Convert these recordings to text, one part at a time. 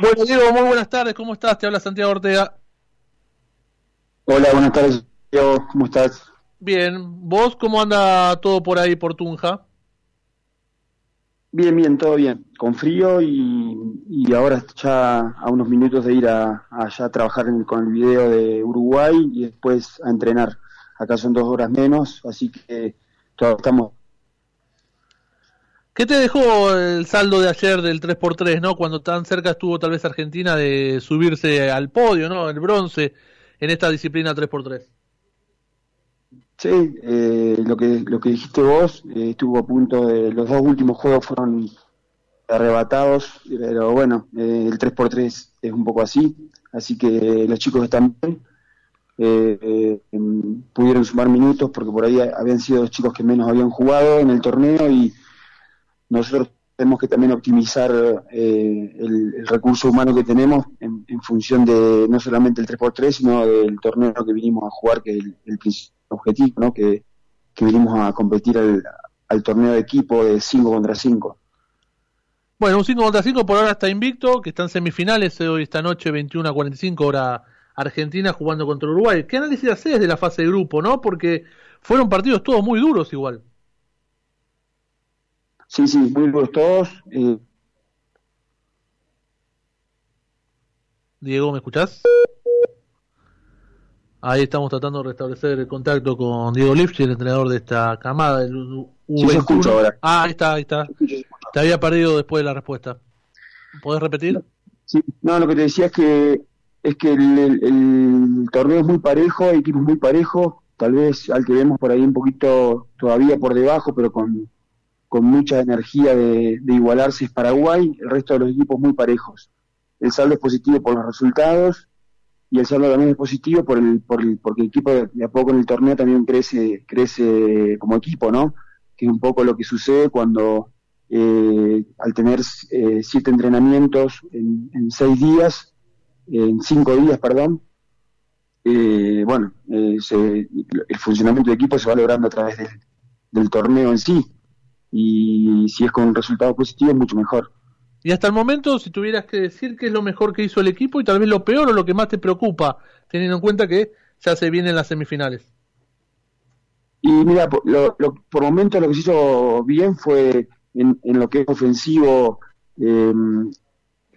Bueno, Diego, muy buenas tardes, ¿cómo estás? Te habla Santiago Ortega. Hola, buenas tardes, Diego, ¿cómo estás? Bien, ¿vos cómo anda todo por ahí, por Tunja? Bien, bien, todo bien. Con frío y, ahora ya a unos minutos de ir a, allá a trabajar con el video de Uruguay y después a entrenar. Acá son dos horas menos, así que todavía estamos ¿Qué te dejó el saldo de ayer del 3x3, no? Cuando tan cerca estuvo tal vez Argentina de subirse al podio, ¿no? El bronce en esta disciplina 3x3. Sí, eh, lo que lo que dijiste vos eh, estuvo a punto de los dos últimos juegos fueron arrebatados, pero bueno, eh, el 3x3 es un poco así, así que los chicos están bien, em, pudieron sumar minutos porque por ahí habían sido los chicos que menos habían jugado en el torneo y nosotros tenemos que también optimizar eh, el, recurso humano que tenemos en, función de no solamente el 3x3, sino del torneo que vinimos a jugar, que es el, objetivo, ¿no? que, vinimos a competir al, torneo de equipo de 5 contra 5. Bueno, un 5 contra 5 por ahora está invicto, que está en semifinales hoy esta noche, 21 a 45, hora Argentina jugando contra Uruguay. ¿Qué análisis haces de la fase de grupo, no? Porque fueron partidos todos muy duros igual. Sí, sí, muy buenos todos. Eh. Diego, ¿me escuchás? Ahí estamos tratando de restablecer el contacto con Diego Lipsch, el entrenador de esta camada del U21. ahora. Ah, ahí está, ahí está. Te había perdido después de la respuesta. ¿Podés repetir? Sí, no, lo que te decía es que es que el, torneo es muy parejo, hay equipos muy parejos, tal vez al que vemos por ahí un poquito todavía por debajo, pero con con mucha energía de, igualarse es Paraguay, el resto de los equipos muy parejos. El saldo es positivo por los resultados y el saldo también es positivo por el, por el, porque el equipo de a poco en el torneo también crece, crece como equipo, ¿no? Que es un poco lo que sucede cuando eh, al tener eh, siete entrenamientos en, seis días, en cinco días, perdón, eh, bueno, el funcionamiento del equipo se va logrando a través del torneo en sí y si es con un resultado positivo, mucho mejor. Y hasta el momento, si tuvieras que decir qué es lo mejor que hizo el equipo y tal vez lo peor o lo que más te preocupa, teniendo en cuenta que ya se vienen las semifinales. Y mira, por, lo, por momentos lo que se hizo bien fue en, lo que es ofensivo, em,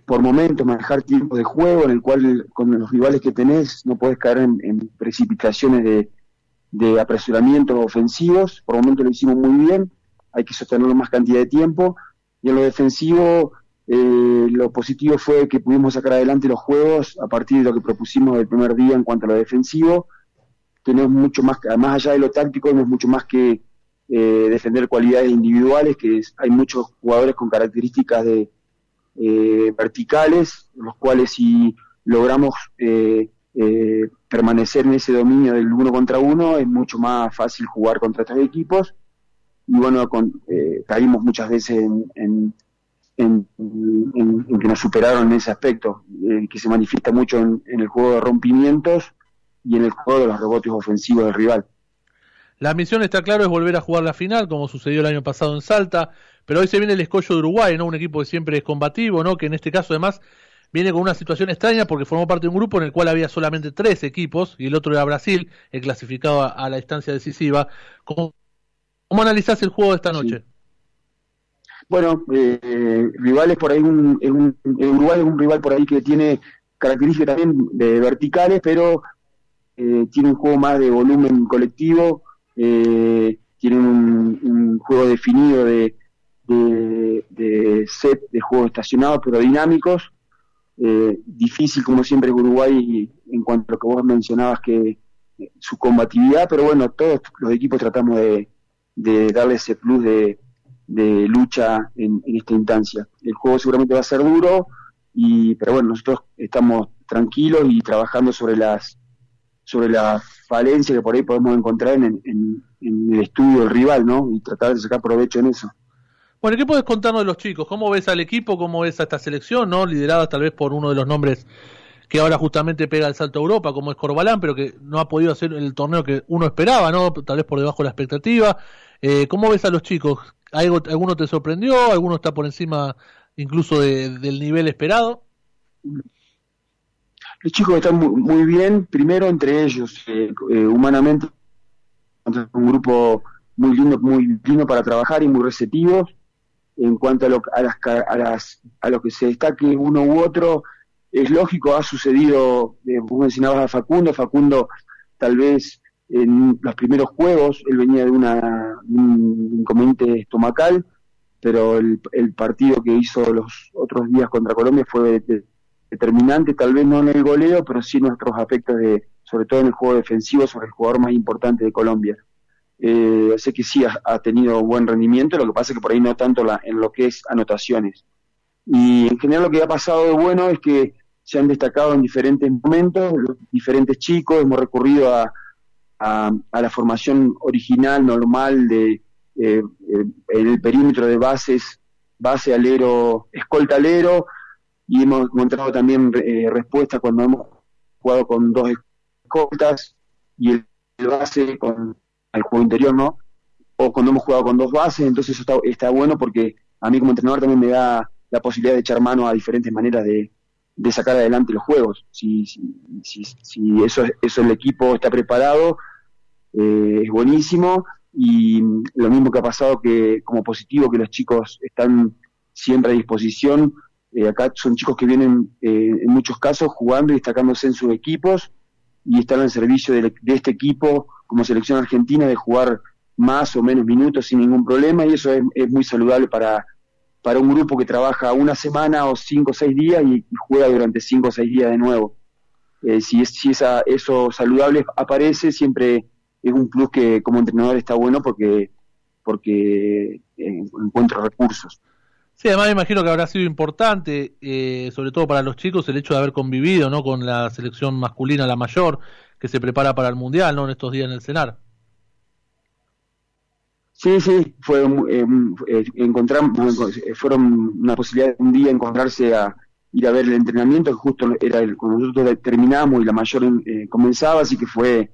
por momentos manejar tiempo de juego en el cual con los rivales que tenés no podés caer en, precipitaciones de, de apresuramientos ofensivos. Por momentos lo hicimos muy bien hay que sostenerlo más cantidad de tiempo. Y en lo defensivo, eh, lo positivo fue que pudimos sacar adelante los juegos a partir de lo que propusimos el primer día en cuanto a lo defensivo. Tenemos mucho más, más allá de lo táctico, tenemos mucho más que eh, defender cualidades individuales, que hay muchos jugadores con características de eh, verticales, los cuales si logramos permanecer en ese dominio del uno contra uno, es mucho más fácil jugar contra estos equipos y bueno, eh, caímos muchas veces en, en, que nos superaron en ese aspecto, eh, que se manifiesta mucho en, el juego de rompimientos y en el juego de los rebotes ofensivos del rival. La misión, está claro, es volver a jugar la final, como sucedió el año pasado en Salta, pero hoy se viene el escollo de Uruguay, ¿no? Un equipo que siempre es combativo, ¿no? Que en este caso, además, viene con una situación extraña porque formó parte de un grupo en el cual había solamente tres equipos y el otro era Brasil, el clasificado a, la instancia decisiva. Como ¿Cómo analizás el juego de esta noche? Bueno, eh, rivales por ahí, un, Uruguay es un rival por ahí que tiene características también de verticales, pero eh, tiene un juego más de volumen colectivo, eh, tiene un, juego definido de, de, set de juegos estacionados pero dinámicos. Eh, difícil como siempre Uruguay en cuanto a lo que vos mencionabas que su combatividad, pero bueno, todos los equipos tratamos de, de darle ese plus de, lucha en, esta instancia. El juego seguramente va a ser duro, y, pero bueno, nosotros estamos tranquilos y trabajando sobre las sobre la falencia que por ahí podemos encontrar en, el estudio del rival, ¿no? Y tratar de sacar provecho en eso. Bueno, ¿qué puedes contarnos de los chicos? ¿Cómo ves al equipo? ¿Cómo ves a esta selección, no? Liderada tal vez por uno de los nombres que ahora justamente pega el salto a Europa, como es Corbalán, pero que no ha podido hacer el torneo que uno esperaba, ¿no? Tal vez por debajo de la expectativa. Eh, ¿Cómo ves a los chicos? ¿Algo, ¿Alguno te sorprendió? ¿Alguno está por encima incluso del nivel esperado? Los chicos están muy, bien, primero entre ellos, eh, eh, humanamente, un grupo muy lindo, muy lindo para trabajar y muy receptivo. En cuanto a lo, a las, a las a lo que se destaque uno u otro, es lógico, ha sucedido, eh, vos mencionabas a Facundo, Facundo tal vez en los primeros juegos, él venía de una, un inconveniente estomacal, pero el, partido que hizo los otros días contra Colombia fue determinante, tal vez no en el goleo, pero sí en nuestros aspectos, de, sobre todo en el juego defensivo, sobre el jugador más importante de Colombia. Eh, sé que sí ha, tenido buen rendimiento, lo que pasa es que por ahí no tanto la, en lo que es anotaciones. Y en general lo que ha pasado de bueno es que se han destacado en diferentes momentos, los diferentes chicos, hemos recurrido a, a, la formación original, normal de eh, eh, el perímetro de bases, base alero, escolta alero, y hemos encontrado también eh, respuesta cuando hemos jugado con dos escoltas y el, base con el juego interior, ¿no? O cuando hemos jugado con dos bases, entonces eso está, bueno porque a mí como entrenador también me da la posibilidad de echar mano a diferentes maneras de, sacar adelante los juegos. Si, si, si, eso, eso el equipo está preparado, eh, es buenísimo y lo mismo que ha pasado que como positivo que los chicos están siempre a disposición eh, acá son chicos que vienen eh, en muchos casos jugando y destacándose en sus equipos y están al servicio de, este equipo como selección argentina de jugar más o menos minutos sin ningún problema y eso es, muy saludable para, para un grupo que trabaja una semana o cinco o seis días y, juega durante cinco o seis días de nuevo. Eh, si es, si esa, eso saludable aparece, siempre es un plus que como entrenador está bueno porque, porque encuentro recursos. Sí, además me imagino que habrá sido importante, eh, sobre todo para los chicos, el hecho de haber convivido ¿no? con la selección masculina, la mayor, que se prepara para el Mundial ¿no? en estos días en el CENAR. Sí, sí, fue eh, eh, encontramos, fueron una posibilidad de un día encontrarse a ir a ver el entrenamiento, que justo era el, cuando nosotros terminamos y la mayor comenzaba, así que fue,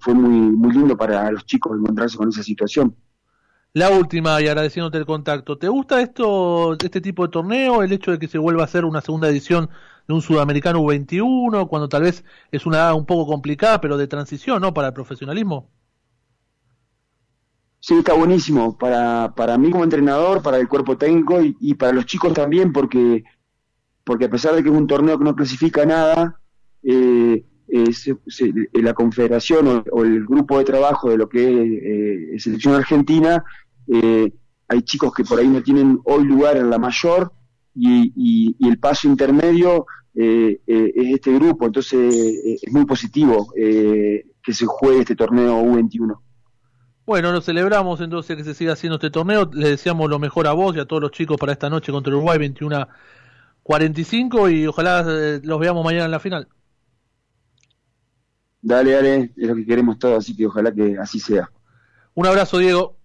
fue muy, muy lindo para los chicos encontrarse con esa situación. La última, y agradeciéndote el contacto, ¿te gusta esto, este tipo de torneo, el hecho de que se vuelva a hacer una segunda edición de un sudamericano U21, cuando tal vez es una edad un poco complicada, pero de transición, ¿no? Para el profesionalismo. Sí, está buenísimo para, para mí como entrenador, para el cuerpo técnico y, para los chicos también, porque, porque a pesar de que es un torneo que no clasifica nada, eh, la confederación o, el grupo de trabajo de lo que es eh, selección argentina, eh, hay chicos que por ahí no tienen hoy lugar en la mayor y, el paso intermedio es este grupo, entonces es muy positivo que se juegue este torneo U21. Bueno, lo celebramos entonces que se siga haciendo este torneo. Le deseamos lo mejor a vos y a todos los chicos para esta noche contra Uruguay 21-45 y ojalá los veamos mañana en la final. Dale, dale, es lo que queremos todos, así que ojalá que así sea. Un abrazo, Diego.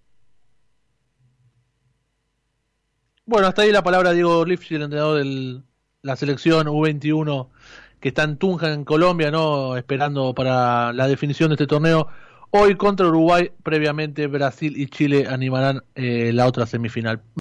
Bueno, hasta ahí la palabra de Diego Lifshitz, el entrenador de la selección U21 que está en Tunja, en Colombia, ¿no? Esperando para la definición de este torneo. Hoy contra Uruguay, previamente Brasil y Chile animarán eh, la otra semifinal.